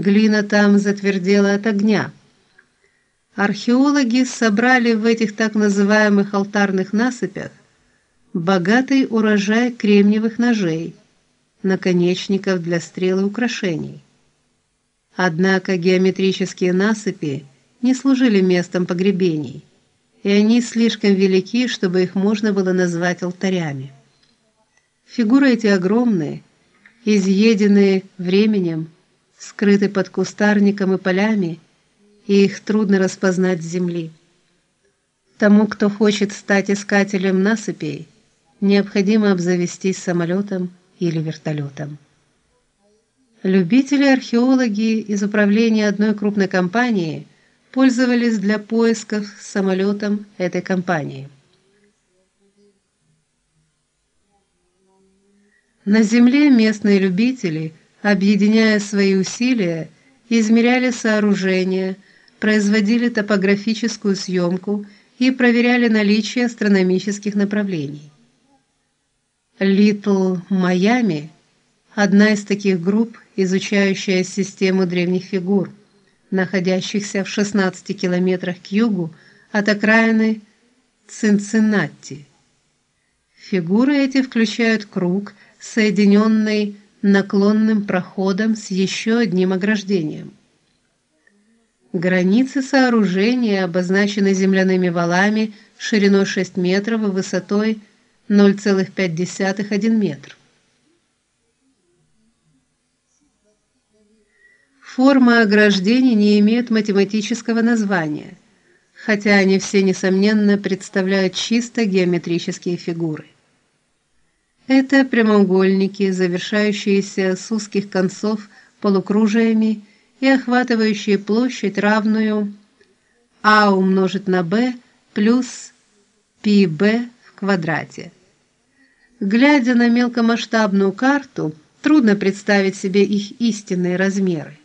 Глина там затвердела от огня. Археологи собрали в этих так называемых алтарных насыпях богатый урожай кремниевых ножей, наконечников для стрел и украшений. Однако геометрические насыпи не служили местом погребений, и они слишком велики, чтобы их можно было назвать алтарями. Фигуры эти огромные, изъеденные временем, скрыты под кустарником и полями, и их трудно распознать с земли. Тому, кто хочет стать искателем насыпей, необходимо обзавестись самолетом или вертолетом. Любители-археологи из управления одной крупной компании пользовались для поисков самолетом этой компании. На земле местные любители, объединяя свои усилия, измеряли сооружения, производили топографическую съемку и проверяли наличие астрономических направлений. Little Miami одна из таких групп, изучающая систему древних фигур, находящихся в 16 километрах к югу от окраины Цинциннати. Фигуры эти включают круг, соединенный наклонным проходом с еще одним ограждением. Границы сооружения обозначены земляными валами шириной 6 метров и высотой 0,5-1 метр. Формы ограждений не имеют математического названия, хотя они все несомненно представляют чисто геометрические фигуры. Это прямоугольники, завершающиеся с узких концов полукружиями и охватывающие площадь равную а умножить на b плюс πb в квадрате. Глядя на мелкомасштабную карту, трудно представить себе их истинные размеры.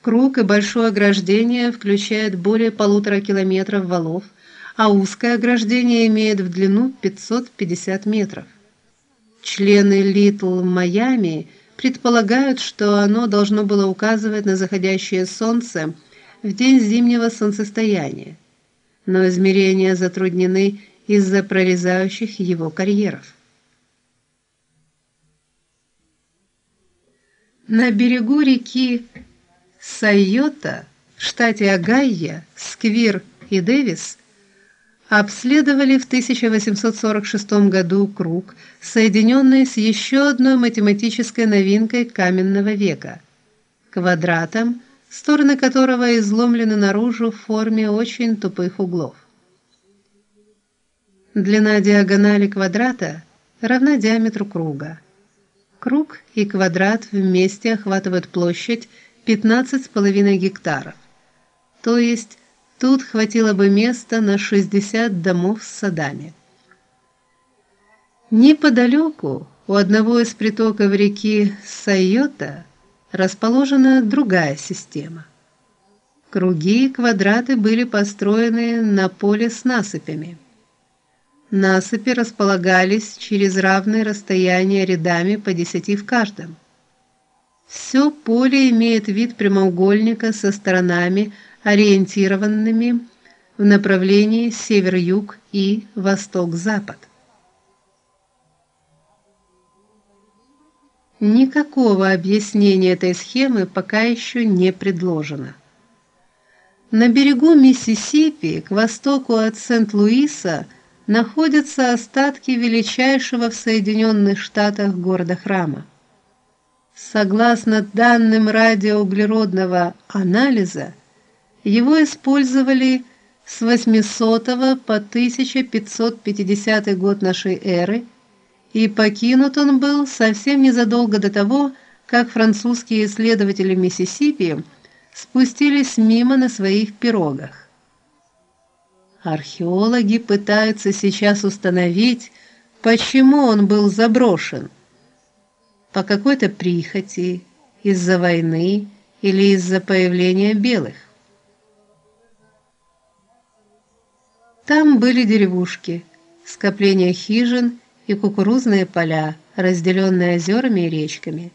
Круг и большое ограждение включают более полутора километров валов, а узкое ограждение имеет в длину 550 метров. Члены Little Miami предполагают, что оно должно было указывать на заходящее солнце в день зимнего солнцестояния, но измерения затруднены из-за прорезающих его карьеров. На берегу реки Сайота в штате Огайо, Сквир и Дэвис обследовали в 1846 году круг, соединенный с еще одной математической новинкой каменного века квадратом, стороны которого изломлены наружу в форме очень тупых углов. Длина диагонали квадрата равна диаметру круга. Круг и квадрат вместе охватывают площадь 15,5 гектаров. То есть тут хватило бы места на 60 домов с садами. Неподалеку, у одного из притоков реки Сайота, расположена другая система. Круги и квадраты были построены на поле с насыпями. Насыпи располагались через равные расстояния рядами по десяти в каждом. Все поле имеет вид прямоугольника со сторонами, ориентированными в направлении север-юг и восток-запад. Никакого объяснения этой схемы пока еще не предложено. На берегу Миссисипи, к востоку от Сент-Луиса, находятся остатки величайшего в Соединенных Штатах города храма. Согласно данным радиоуглеродного анализа, его использовали с 800 по 1550 год нашей эры, и покинут он был совсем незадолго до того, как французские исследователи Миссисипи спустились мимо на своих пирогах. Археологи пытаются сейчас установить, почему он был заброшен по какой-то прихоти, из-за войны или из-за появления белых. Там были деревушки, скопления хижин и кукурузные поля, разделенные озерами и речками.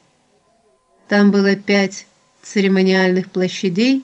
Там было пять церемониальных площадей